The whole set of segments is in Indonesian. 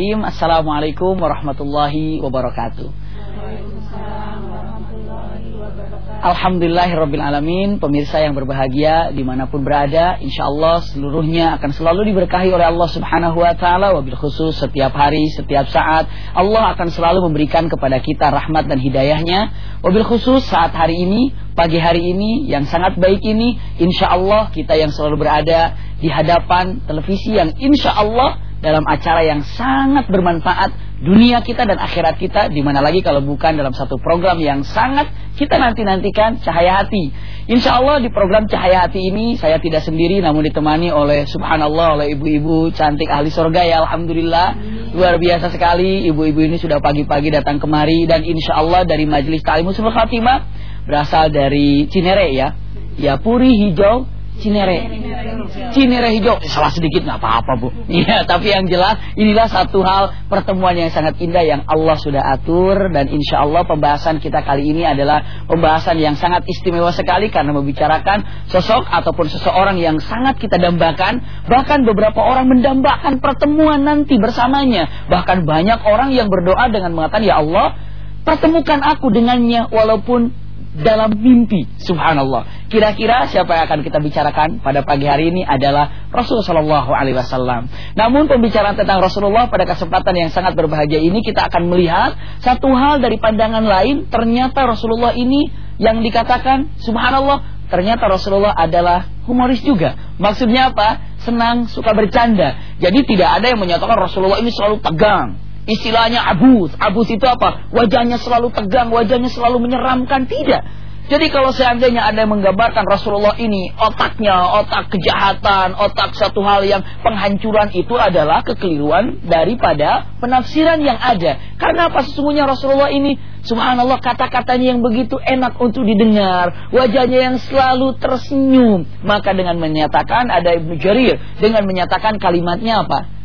Bismillahirrahmanirrahim. Assalamualaikum warahmatullahi wabarakatuh. Alhamdulillahirrabbilalamin Pemirsa yang berbahagia di mana pun berada Insya Allah seluruhnya akan selalu diberkahi oleh Allah subhanahu wa ta'ala Wabil khusus setiap hari, setiap saat Allah akan selalu memberikan kepada kita rahmat dan hidayahnya Wabil khusus saat hari ini Pagi hari ini yang sangat baik ini Insya Allah kita yang selalu berada Di hadapan televisi yang insya Allah dalam acara yang sangat bermanfaat dunia kita dan akhirat kita di mana lagi kalau bukan dalam satu program yang sangat kita nanti-nantikan Cahaya Hati. Insya Allah di program Cahaya Hati ini saya tidak sendiri namun ditemani oleh subhanallah oleh ibu-ibu cantik ahli surga ya Alhamdulillah. Luar biasa sekali ibu-ibu ini sudah pagi-pagi datang kemari dan insya Allah dari Majelis Ta'lim Usul Khatimah berasal dari Cinere ya. Ya Puri Hijau. Cinere hijau. Salah sedikit nggak apa-apa bu. Iya, tapi yang jelas inilah satu hal pertemuan yang sangat indah yang Allah sudah atur dan insya Allah pembahasan kita kali ini adalah pembahasan yang sangat istimewa sekali karena membicarakan sosok ataupun seseorang yang sangat kita dambakan. Bahkan beberapa orang mendambakan pertemuan nanti bersamanya. Bahkan banyak orang yang berdoa dengan mengatakan ya Allah pertemukan aku dengannya walaupun dalam mimpi. Subhanallah. Kira-kira siapa yang akan kita bicarakan pada pagi hari ini adalah Rasulullah Shallallahu Alaihi Wasallam. Namun pembicaraan tentang Rasulullah pada kesempatan yang sangat berbahagia ini kita akan melihat satu hal dari pandangan lain. Ternyata Rasulullah ini yang dikatakan Subhanallah. Ternyata Rasulullah adalah humoris juga. Maksudnya apa? Senang, suka bercanda. Jadi tidak ada yang menyatakan Rasulullah ini selalu tegang Istilahnya abus. Abus itu apa? Wajahnya selalu tegang, wajahnya selalu menyeramkan. Tidak. Jadi kalau seandainya ada yang menggambarkan Rasulullah ini otaknya, otak kejahatan, otak satu hal yang penghancuran itu adalah kekeliruan daripada penafsiran yang ada. Karena apa sesungguhnya Rasulullah ini subhanallah kata-katanya yang begitu enak untuk didengar, wajahnya yang selalu tersenyum. Maka dengan menyatakan ada Ibnu Jarir dengan menyatakan kalimatnya apa?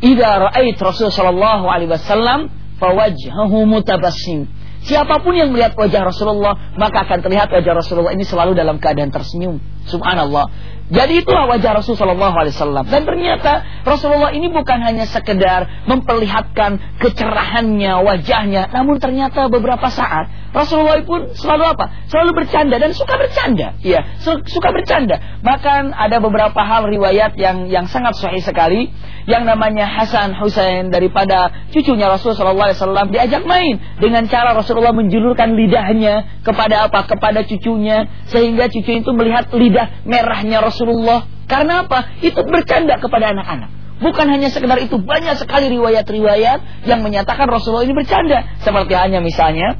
Idza ra'ait Rasul sallallahu alaihi wasallam fawajhahu mutabassim. Siapa pun yang melihat wajah Rasulullah, maka akan terlihat wajah Rasulullah ini selalu dalam keadaan tersenyum. Subhanallah. Jadi itulah wajah Rasulullah Wasallam. Dan ternyata Rasulullah ini bukan hanya sekedar memperlihatkan kecerahannya, wajahnya, namun ternyata beberapa saat Rasulullah pun selalu apa? Selalu bercanda dan suka bercanda. Iya, suka bercanda. Bahkan ada beberapa hal riwayat yang yang sangat sahih sekali yang namanya Hasan Husain daripada cucunya Rasulullah Wasallam diajak main dengan cara Rasulullah menjulurkan lidahnya kepada apa? Kepada cucunya sehingga cucu itu melihat lidah merahnya Rasulullah. Karena apa? Itu bercanda kepada anak-anak. Bukan hanya sekedar itu, banyak sekali riwayat-riwayat yang menyatakan Rasulullah ini bercanda. Seperti hanya misalnya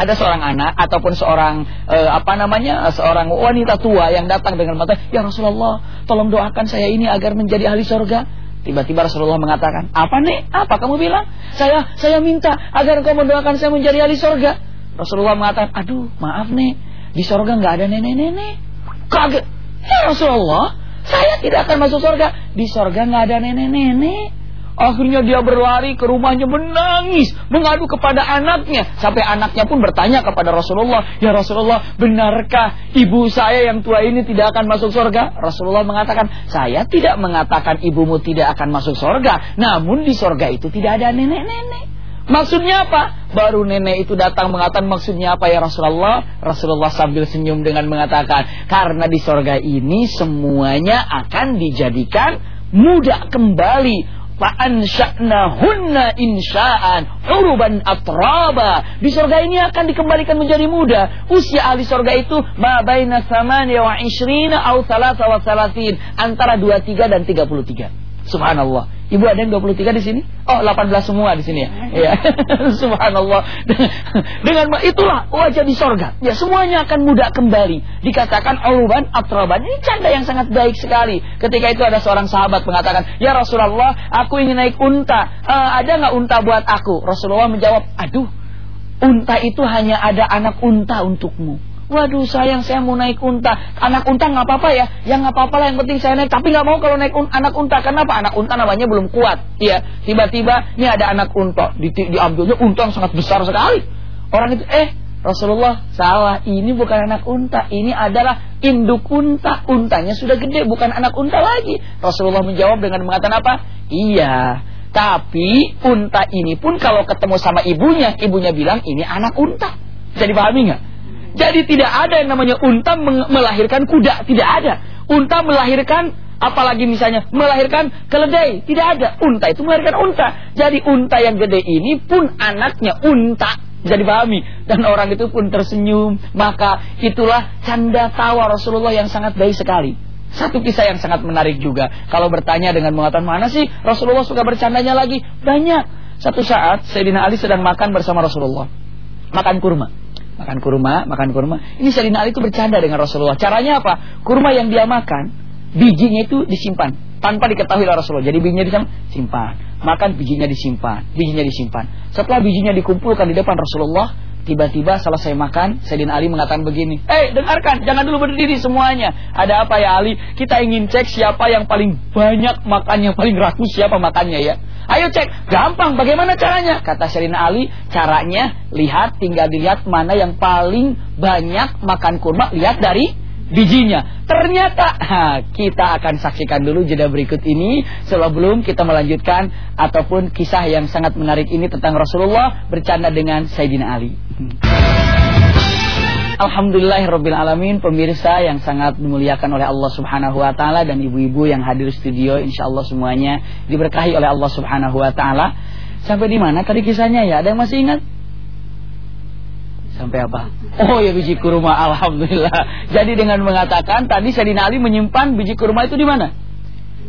ada seorang anak ataupun seorang e, apa namanya seorang wanita tua yang datang dengan mata, ya Rasulullah, tolong doakan saya ini agar menjadi ahli surga. Tiba-tiba Rasulullah mengatakan, apa nih? Apa kamu bilang? Saya saya minta agar kau mendoakan saya menjadi ahli surga. Rasulullah mengatakan, aduh maaf nih, di surga nggak ada nenek-nenek. Kaget. Ya Rasulullah, saya tidak akan masuk surga. Di surga nggak ada nenek-nenek. Akhirnya dia berlari ke rumahnya menangis, mengadu kepada anaknya. Sampai anaknya pun bertanya kepada Rasulullah, "Ya Rasulullah, benarkah ibu saya yang tua ini tidak akan masuk surga?" Rasulullah mengatakan, "Saya tidak mengatakan ibumu tidak akan masuk surga, namun di surga itu tidak ada nenek-nenek." Maksudnya apa? Baru nenek itu datang mengatakan maksudnya apa ya Rasulullah? Rasulullah sambil senyum dengan mengatakan, karena di sorga ini semuanya akan dijadikan muda kembali. hunna insha'an uruban atraba. Di sorga ini akan dikembalikan menjadi muda. Usia ahli sorga itu ma baina samaniya wa ishrina au salasa wa salatin. Antara 23 dan 33. Subhanallah. Ibu ada yang 23 di sini? Oh, 18 semua di sini ya. Iya. Subhanallah. Dengan itulah wajah di sorga. Ya, semuanya akan mudah kembali. Dikatakan uluban atraban. Ini canda yang sangat baik sekali. Ketika itu ada seorang sahabat mengatakan, "Ya Rasulullah, aku ingin naik unta. Uh, ada nggak unta buat aku?" Rasulullah menjawab, "Aduh, unta itu hanya ada anak unta untukmu." Waduh sayang saya mau naik unta. Anak unta nggak apa-apa ya. Yang nggak apa-apa lah yang penting saya naik. Tapi nggak mau kalau naik un anak unta. Kenapa? Anak unta namanya belum kuat. Iya. Tiba-tiba ini ada anak unta. Di diambilnya unta yang sangat besar sekali. Orang itu eh Rasulullah salah. Ini bukan anak unta. Ini adalah induk unta. Untanya sudah gede bukan anak unta lagi. Rasulullah menjawab dengan mengatakan apa? Iya. Tapi unta ini pun kalau ketemu sama ibunya, ibunya bilang ini anak unta. Jadi pahami nggak? Jadi tidak ada yang namanya unta melahirkan kuda, tidak ada. Unta melahirkan apalagi misalnya melahirkan keledai, tidak ada. Unta itu melahirkan unta. Jadi unta yang gede ini pun anaknya unta. Jadi pahami dan orang itu pun tersenyum. Maka itulah canda tawa Rasulullah yang sangat baik sekali. Satu kisah yang sangat menarik juga. Kalau bertanya dengan mengatakan mana sih Rasulullah suka bercandanya lagi? Banyak. Satu saat Sayyidina Ali sedang makan bersama Rasulullah. Makan kurma. Makan kurma, makan kurma. Ini Sayyidina Ali itu bercanda dengan Rasulullah. Caranya apa? Kurma yang dia makan, bijinya itu disimpan tanpa diketahui oleh Rasulullah. Jadi bijinya disimpan, makan bijinya disimpan, bijinya disimpan. Setelah bijinya dikumpulkan di depan Rasulullah, Tiba-tiba selesai makan, Sayyidina Ali mengatakan begini, Eh, hey, dengarkan, jangan dulu berdiri semuanya. Ada apa ya Ali? Kita ingin cek siapa yang paling banyak makannya, paling rakus siapa makannya ya. Ayo cek, gampang, bagaimana caranya? Kata Sayyidina Ali, caranya lihat, tinggal dilihat mana yang paling banyak makan kurma, lihat dari bijinya. Ternyata ha, kita akan saksikan dulu jeda berikut ini sebelum kita melanjutkan ataupun kisah yang sangat menarik ini tentang Rasulullah bercanda dengan Sayyidina Ali. Alhamdulillahirabbil alamin pemirsa yang sangat dimuliakan oleh Allah Subhanahu wa taala dan ibu-ibu yang hadir studio insyaallah semuanya diberkahi oleh Allah Subhanahu wa taala. Sampai di mana tadi kisahnya ya? Ada yang masih ingat? Sampai apa? Oh ya biji kurma, alhamdulillah. Jadi dengan mengatakan tadi Sayyidina Ali menyimpan biji kurma itu di mana?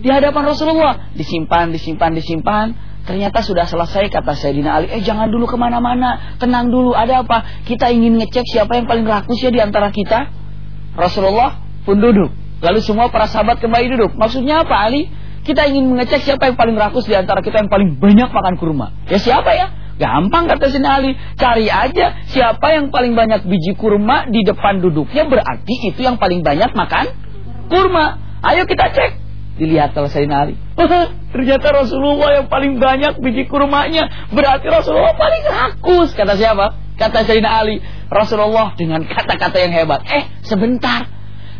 Di hadapan Rasulullah. Disimpan, disimpan, disimpan. Ternyata sudah selesai kata Sayyidina Ali. Eh jangan dulu ke mana-mana. Tenang dulu. Ada apa? Kita ingin ngecek siapa yang paling rakus ya di antara kita. Rasulullah pun duduk. Lalu semua para sahabat kembali duduk. Maksudnya apa Ali? Kita ingin mengecek siapa yang paling rakus di antara kita yang paling banyak makan kurma. Ya siapa ya? Gampang kata Sina Ali, cari aja siapa yang paling banyak biji kurma di depan duduknya berarti itu yang paling banyak makan kurma. Ayo kita cek. Dilihat oleh Sayyidina Ali. Ternyata Rasulullah yang paling banyak biji kurmanya. Berarti Rasulullah paling rakus. Kata siapa? Kata Sayyidina Ali. Rasulullah dengan kata-kata yang hebat. Eh sebentar.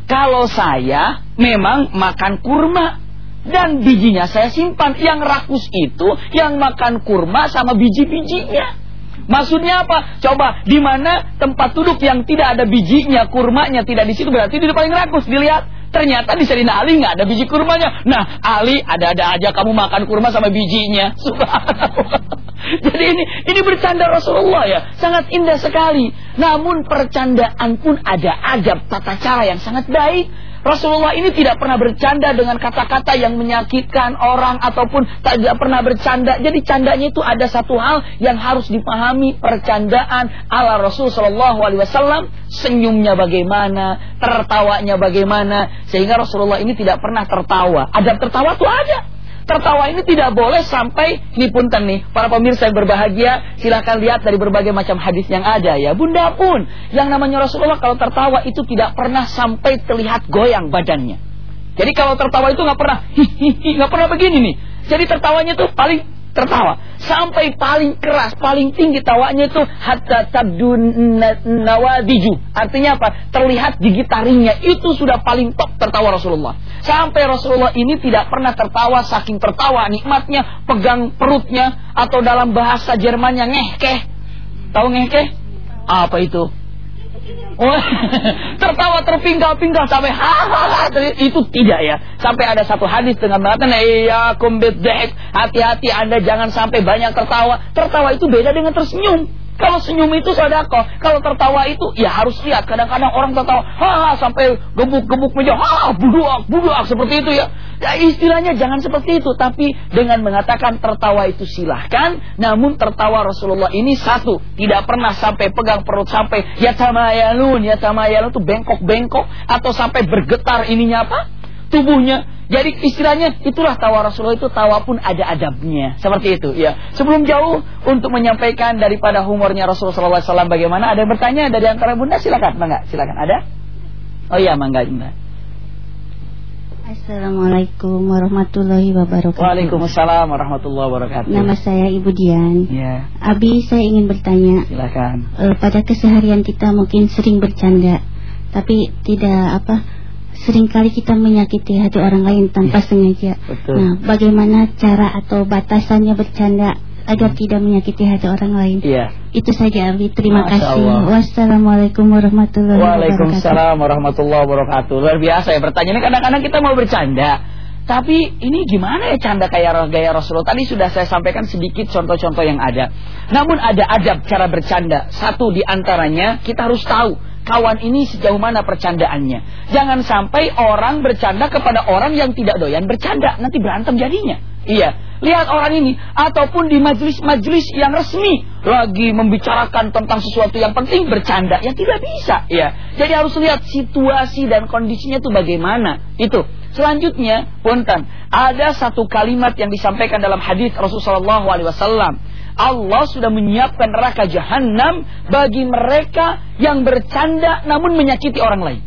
Kalau saya memang makan kurma dan bijinya saya simpan. Yang rakus itu yang makan kurma sama biji-bijinya. Maksudnya apa? Coba di mana tempat duduk yang tidak ada bijinya, kurmanya tidak di situ berarti di paling rakus. Dilihat. Ternyata di Serina Ali nggak ada biji kurmanya. Nah, Ali ada-ada aja kamu makan kurma sama bijinya. Jadi ini ini bercanda Rasulullah ya, sangat indah sekali. Namun percandaan pun ada adab tata cara yang sangat baik. Rasulullah ini tidak pernah bercanda dengan kata-kata yang menyakitkan orang ataupun tidak pernah bercanda. Jadi candanya itu ada satu hal yang harus dipahami percandaan ala Rasul Shallallahu Alaihi Wasallam. Senyumnya bagaimana, tertawanya bagaimana, sehingga Rasulullah ini tidak pernah tertawa. Ada tertawa tuh ada. Tertawa ini tidak boleh sampai ini punten nih. Para pemirsa yang berbahagia silahkan lihat dari berbagai macam hadis yang ada ya. Bunda pun yang namanya Rasulullah kalau tertawa itu tidak pernah sampai terlihat goyang badannya. Jadi kalau tertawa itu nggak pernah hihihi nggak pernah begini nih. Jadi tertawanya tuh paling tertawa sampai paling keras, paling tinggi tawanya itu hatta tabdu nawadiju. Artinya apa? Terlihat gigi taringnya itu sudah paling top tertawa Rasulullah. Sampai Rasulullah ini tidak pernah tertawa saking tertawa nikmatnya pegang perutnya atau dalam bahasa Jermannya ngehkeh. Tahu ngehkeh? Apa itu? Oh, tertawa terpinggal-pinggal sampai hahaha itu tidak ya. Sampai ada satu hadis dengan mengatakan iya kumbit hati-hati Anda jangan sampai banyak tertawa. Tertawa itu beda dengan tersenyum. Kalau senyum itu sodako, kalau tertawa itu ya harus lihat. Kadang-kadang orang tertawa, ha sampai gebuk-gebuk meja, ha buduak, buduak seperti itu ya. Ya istilahnya jangan seperti itu, tapi dengan mengatakan tertawa itu silahkan. Namun tertawa Rasulullah ini satu, tidak pernah sampai pegang perut sampai ya tamayalun, ya tamayalun itu bengkok-bengkok atau sampai bergetar ininya apa? Tubuhnya jadi istilahnya itulah tawa Rasulullah itu tawa pun ada adabnya. Seperti itu ya. Sebelum jauh untuk menyampaikan daripada humornya Rasulullah SAW bagaimana. Ada yang bertanya dari antara bunda silakan. Mangga silakan. Ada? Oh iya mangga bunda. Assalamualaikum warahmatullahi wabarakatuh. Waalaikumsalam warahmatullahi wabarakatuh. Nama saya Ibu Dian. Ya. Abi saya ingin bertanya. Silakan. Uh, pada keseharian kita mungkin sering bercanda, tapi tidak apa sering kali kita menyakiti hati orang lain tanpa Ya. sengaja. Betul. Nah, bagaimana cara atau batasannya bercanda agar tidak menyakiti hati orang lain? Iya. Itu saja Abi. Terima Masya kasih. Allah. Wassalamualaikum warahmatullahi wabarakatuh. Waalaikumsalam warahmatullahi wabarakatuh. Luar biasa ya pertanyaannya kadang-kadang kita mau bercanda. Tapi ini gimana ya canda kayak gaya Rasulullah Tadi sudah saya sampaikan sedikit contoh-contoh yang ada Namun ada adab cara bercanda Satu di antaranya kita harus tahu Kawan ini sejauh mana percandaannya. Jangan sampai orang bercanda kepada orang yang tidak doyan bercanda. Nanti berantem jadinya. Iya. Lihat orang ini Ataupun di majelis-majelis yang resmi Lagi membicarakan tentang sesuatu yang penting Bercanda. Ya tidak bisa. Ya Jadi harus lihat situasi dan kondisinya itu bagaimana. Itu. Selanjutnya, punten, ada satu kalimat yang disampaikan dalam hadis Rasulullah SAW. Allah sudah menyiapkan neraka jahanam bagi mereka yang bercanda namun menyakiti orang lain.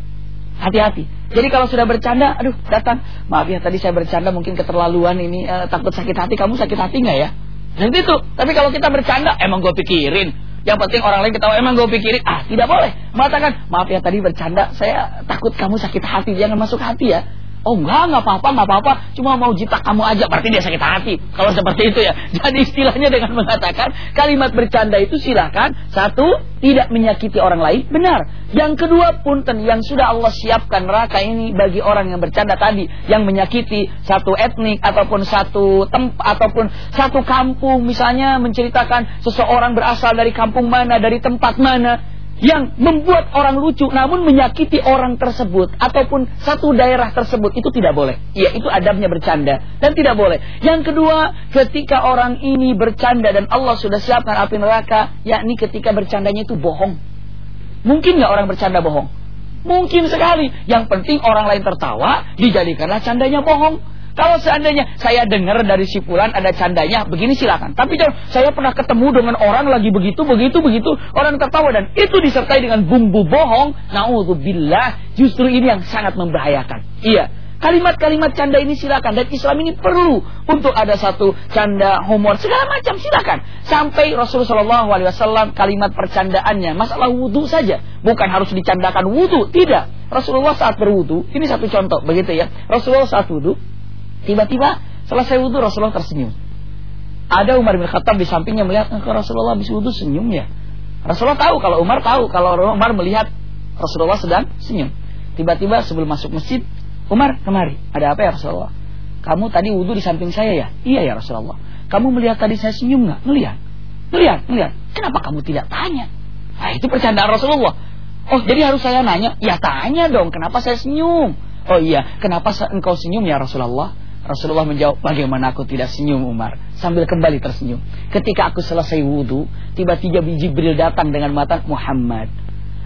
Hati-hati. Jadi kalau sudah bercanda, aduh datang, maaf ya tadi saya bercanda mungkin keterlaluan ini eh, takut sakit hati. Kamu sakit hati nggak ya? Dan itu. Tapi kalau kita bercanda, emang gue pikirin. Yang penting orang lain ketawa emang gue pikirin ah tidak boleh mengatakan maaf ya tadi bercanda saya takut kamu sakit hati jangan masuk hati ya Oh enggak, enggak apa-apa, enggak apa-apa. Cuma mau jitak kamu aja, berarti dia sakit hati. Kalau seperti itu ya. Jadi istilahnya dengan mengatakan kalimat bercanda itu silakan. Satu, tidak menyakiti orang lain. Benar. Yang kedua, punten yang sudah Allah siapkan neraka ini bagi orang yang bercanda tadi. Yang menyakiti satu etnik ataupun satu tempat ataupun satu kampung. Misalnya menceritakan seseorang berasal dari kampung mana, dari tempat mana yang membuat orang lucu namun menyakiti orang tersebut ataupun satu daerah tersebut itu tidak boleh. Ya, itu adabnya bercanda dan tidak boleh. Yang kedua, ketika orang ini bercanda dan Allah sudah siapkan api neraka, yakni ketika bercandanya itu bohong. Mungkin nggak orang bercanda bohong? Mungkin sekali. Yang penting orang lain tertawa, dijadikanlah candanya bohong. Kalau seandainya saya dengar dari si Fulan ada candanya, begini silakan. Tapi jangan, saya pernah ketemu dengan orang lagi begitu, begitu, begitu, orang tertawa dan itu disertai dengan bumbu bohong. Nauzubillah, justru ini yang sangat membahayakan. Iya, kalimat-kalimat canda ini silakan dan Islam ini perlu untuk ada satu canda humor segala macam silakan. Sampai Rasulullah SAW kalimat percandaannya masalah wudhu saja, bukan harus dicandakan wudhu, tidak. Rasulullah saat berwudhu, ini satu contoh begitu ya. Rasulullah saat wudhu Tiba-tiba selesai wudhu Rasulullah tersenyum. Ada Umar bin Khattab di sampingnya melihat "Eh, Rasulullah habis wudhu senyum ya. Rasulullah tahu kalau Umar tahu kalau Umar melihat Rasulullah sedang senyum. Tiba-tiba sebelum masuk masjid, Umar kemari. Ada apa ya Rasulullah? Kamu tadi wudhu di samping saya ya? Iya ya Rasulullah. Kamu melihat tadi saya senyum nggak? Melihat. Melihat, melihat. Kenapa kamu tidak tanya? Nah itu percandaan Rasulullah. Oh jadi harus saya nanya? Ya tanya dong. Kenapa saya senyum? Oh iya, kenapa engkau senyum ya Rasulullah? Rasulullah menjawab, bagaimana aku tidak senyum Umar? Sambil kembali tersenyum. Ketika aku selesai wudhu, tiba-tiba Jibril datang dengan mata Muhammad.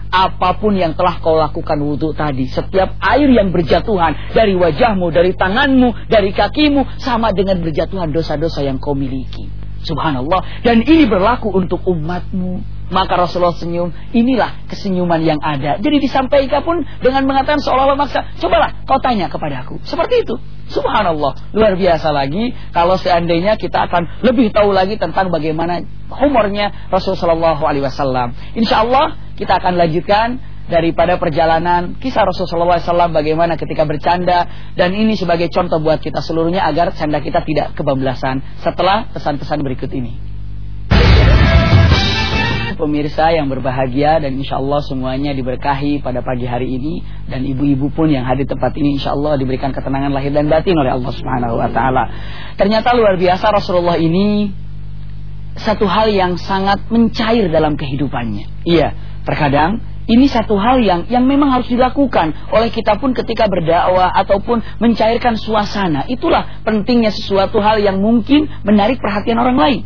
Apa pun yang telah kau lakukan wudhu tadi, setiap air yang berjatuhan dari wajahmu, dari tanganmu, dari kakimu, sama dengan berjatuhan dosa-dosa yang kau miliki. Subhanallah. Dan ini berlaku untuk umatmu. Maka Rasulullah senyum, inilah kesenyuman yang ada. Jadi disampaikan pun dengan mengatakan seolah-olah maksa, cobalah kau tanya kepada aku. Seperti itu. Subhanallah, luar biasa lagi kalau seandainya kita akan lebih tahu lagi tentang bagaimana humornya Rasulullah SAW. Insya Allah kita akan lanjutkan daripada perjalanan kisah Rasulullah SAW bagaimana ketika bercanda dan ini sebagai contoh buat kita seluruhnya agar canda kita tidak kebablasan setelah pesan-pesan berikut ini pemirsa yang berbahagia dan insya Allah semuanya diberkahi pada pagi hari ini dan ibu-ibu pun yang hadir tempat ini insya Allah diberikan ketenangan lahir dan batin oleh Allah Subhanahu Wa Taala. Ternyata luar biasa Rasulullah ini satu hal yang sangat mencair dalam kehidupannya. Iya, terkadang ini satu hal yang yang memang harus dilakukan oleh kita pun ketika berdakwah ataupun mencairkan suasana. Itulah pentingnya sesuatu hal yang mungkin menarik perhatian orang lain.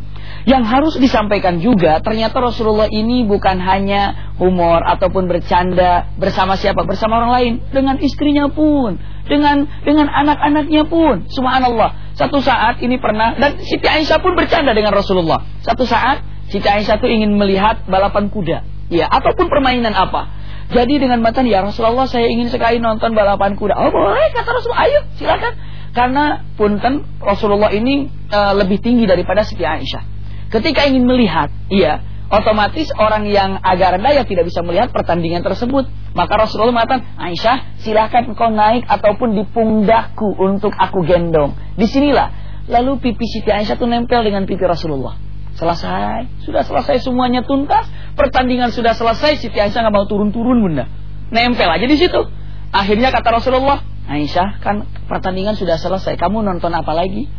Yang harus disampaikan juga, ternyata Rasulullah ini bukan hanya humor ataupun bercanda bersama siapa, bersama orang lain, dengan istrinya pun, dengan dengan anak-anaknya pun. Subhanallah. Satu saat ini pernah dan Siti Aisyah pun bercanda dengan Rasulullah. Satu saat Siti Aisyah itu ingin melihat balapan kuda, ya, ataupun permainan apa. Jadi dengan mata ya Rasulullah saya ingin sekali nonton balapan kuda. Oh boleh kata Rasulullah, ayo silakan. Karena punten Rasulullah ini uh, lebih tinggi daripada Siti Aisyah. Ketika ingin melihat, iya, Otomatis orang yang agak rendah ya tidak bisa melihat pertandingan tersebut. Maka Rasulullah mengatakan, Aisyah silahkan engkau naik ataupun di pundakku untuk aku gendong. Di sinilah. Lalu pipi Siti Aisyah itu nempel dengan pipi Rasulullah. Selesai, sudah selesai semuanya tuntas, pertandingan sudah selesai, Siti Aisyah nggak mau turun-turun bunda, nempel aja di situ. Akhirnya kata Rasulullah, Aisyah kan pertandingan sudah selesai, kamu nonton apa lagi?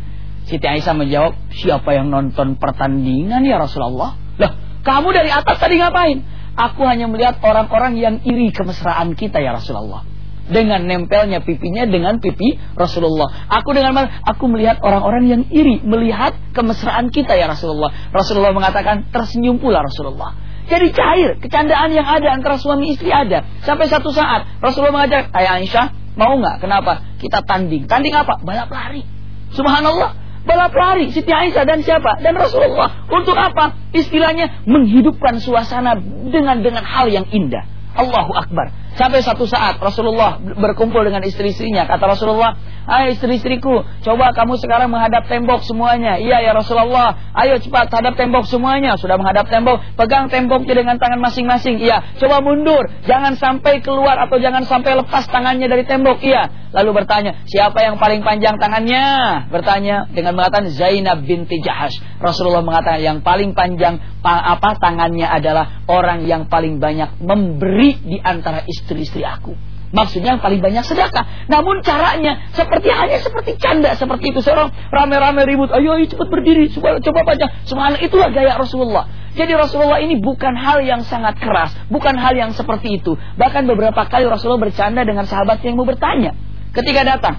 Siti Aisyah menjawab, siapa yang nonton pertandingan ya Rasulullah? Lah, kamu dari atas tadi ngapain? Aku hanya melihat orang-orang yang iri kemesraan kita ya Rasulullah dengan nempelnya pipinya dengan pipi Rasulullah. Aku dengan aku melihat orang-orang yang iri melihat kemesraan kita ya Rasulullah. Rasulullah mengatakan tersenyum pula Rasulullah. Jadi cair, kecandaan yang ada antara suami istri ada. Sampai satu saat Rasulullah mengajak, "Ayah Aisyah, mau nggak? Kenapa? Kita tanding. Tanding apa? Balap lari." Subhanallah. Balap lari Siti Aisyah dan siapa? Dan Rasulullah. Untuk apa? Istilahnya menghidupkan suasana dengan dengan hal yang indah. Allahu Akbar. Sampai satu saat Rasulullah berkumpul dengan istri-istrinya. Kata Rasulullah, Ayo istri-istriku, coba kamu sekarang menghadap tembok semuanya. Iya ya Rasulullah, ayo cepat hadap tembok semuanya. Sudah menghadap tembok, pegang temboknya dengan tangan masing-masing. Iya, coba mundur. Jangan sampai keluar atau jangan sampai lepas tangannya dari tembok. Iya. Lalu bertanya, siapa yang paling panjang tangannya? Bertanya dengan mengatakan Zainab binti Jahash. Rasulullah mengatakan yang paling panjang apa tangannya adalah orang yang paling banyak memberi di antara istri istri-istri aku. Maksudnya yang paling banyak sedekah. Namun caranya seperti hanya seperti canda seperti itu. Seorang rame-rame ribut. Ayo, ayo cepat berdiri. Coba, coba baca. Subhanallah itulah gaya Rasulullah. Jadi Rasulullah ini bukan hal yang sangat keras. Bukan hal yang seperti itu. Bahkan beberapa kali Rasulullah bercanda dengan sahabat yang mau bertanya. Ketika datang.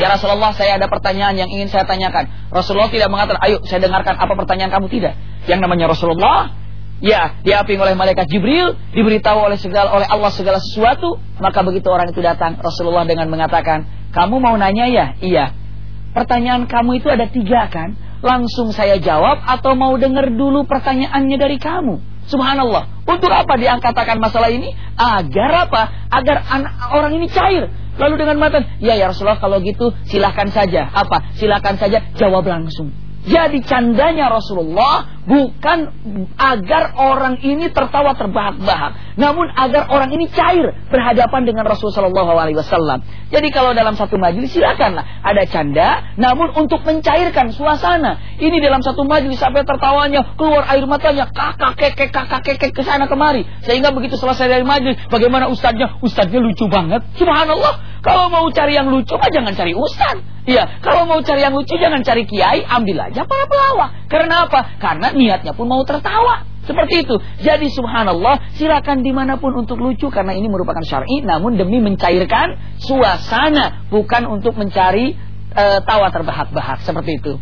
Ya Rasulullah saya ada pertanyaan yang ingin saya tanyakan. Rasulullah tidak mengatakan ayo saya dengarkan apa pertanyaan kamu tidak. Yang namanya Rasulullah ya diaping oleh malaikat Jibril, diberitahu oleh segala oleh Allah segala sesuatu, maka begitu orang itu datang, Rasulullah dengan mengatakan, "Kamu mau nanya ya?" "Iya." "Pertanyaan kamu itu ada tiga kan? Langsung saya jawab atau mau dengar dulu pertanyaannya dari kamu?" Subhanallah. Untuk apa dia katakan masalah ini? Agar apa? Agar orang ini cair. Lalu dengan mata, ya ya Rasulullah kalau gitu silahkan saja. Apa? Silahkan saja jawab langsung. Jadi candanya Rasulullah bukan agar orang ini tertawa terbahak-bahak, namun agar orang ini cair berhadapan dengan Rasulullah SAW. Jadi kalau dalam satu majelis silakanlah ada canda, namun untuk mencairkan suasana. Ini dalam satu majelis sampai tertawanya keluar air matanya, kakak kekek kakak kekek ke sana kemari, sehingga begitu selesai dari majelis, bagaimana ustadznya? Ustadznya lucu banget, subhanallah. Kalau mau cari yang lucu, mah jangan cari ustadz. Iya, kalau mau cari yang lucu jangan cari kiai, ambil aja para pelawak. Karena apa? Karena niatnya pun mau tertawa. Seperti itu. Jadi subhanallah, silakan di mana pun untuk lucu karena ini merupakan syar'i, namun demi mencairkan suasana, bukan untuk mencari e, tawa terbahak-bahak seperti itu.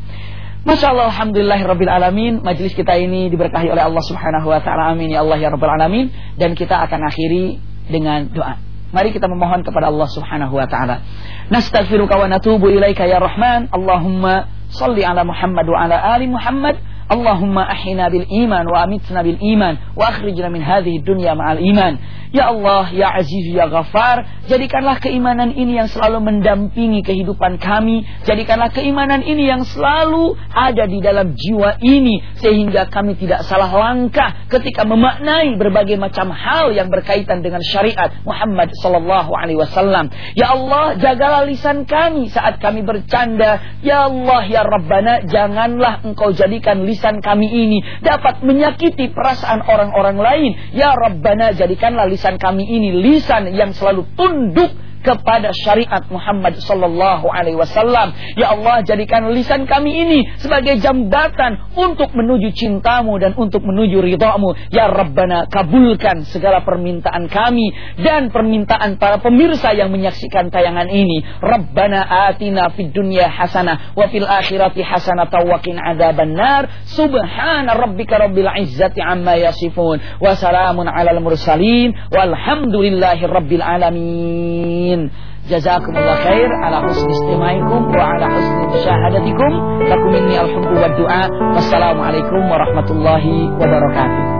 Masya Allah, Alhamdulillah Rabbil Alamin Majlis kita ini diberkahi oleh Allah Subhanahu Wa Taala Amin Ya Allah Ya Rabbil Alamin Dan kita akan akhiri dengan doa Mari kita memohon kepada Allah Subhanahu wa taala. Nastaghfiruka wa natubu ilaika ya Rahman. Allahumma salli ala Muhammad wa ala ali Muhammad اللهم أحنا بالإيمان وأمتنا بالإيمان وأخرجنا من هذه الدنيا مع الإيمان. Ya Allah, ya Aziz, ya Ghafar, jadikanlah keimanan ini yang selalu mendampingi kehidupan kami. Jadikanlah keimanan ini yang selalu ada di dalam jiwa ini sehingga kami tidak salah langkah ketika memaknai berbagai macam hal yang berkaitan dengan syariat Muhammad sallallahu alaihi wasallam. Ya Allah, jagalah lisan kami saat kami bercanda. Ya Allah, ya Rabbana, janganlah Engkau jadikan lisan kami ini dapat menyakiti perasaan orang-orang lain. Ya Rabbana jadikanlah lisan kami ini lisan yang selalu tunduk kepada syariat Muhammad sallallahu alaihi wasallam. Ya Allah, jadikan lisan kami ini sebagai jambatan untuk menuju cintamu dan untuk menuju ridhamu. Ya Rabbana, kabulkan segala permintaan kami dan permintaan para pemirsa yang menyaksikan tayangan ini. Rabbana atina fid dunya hasanah wa fil akhirati hasanah wa qina adzabannar. Subhana rabbika rabbil izzati amma yasifun. Wa salamun alal mursalin walhamdulillahi rabbil alamin العالمين جزاكم الله خير على حسن استماعكم وعلى حسن مشاهدتكم لكم مني الحب والدعاء والسلام عليكم ورحمة الله وبركاته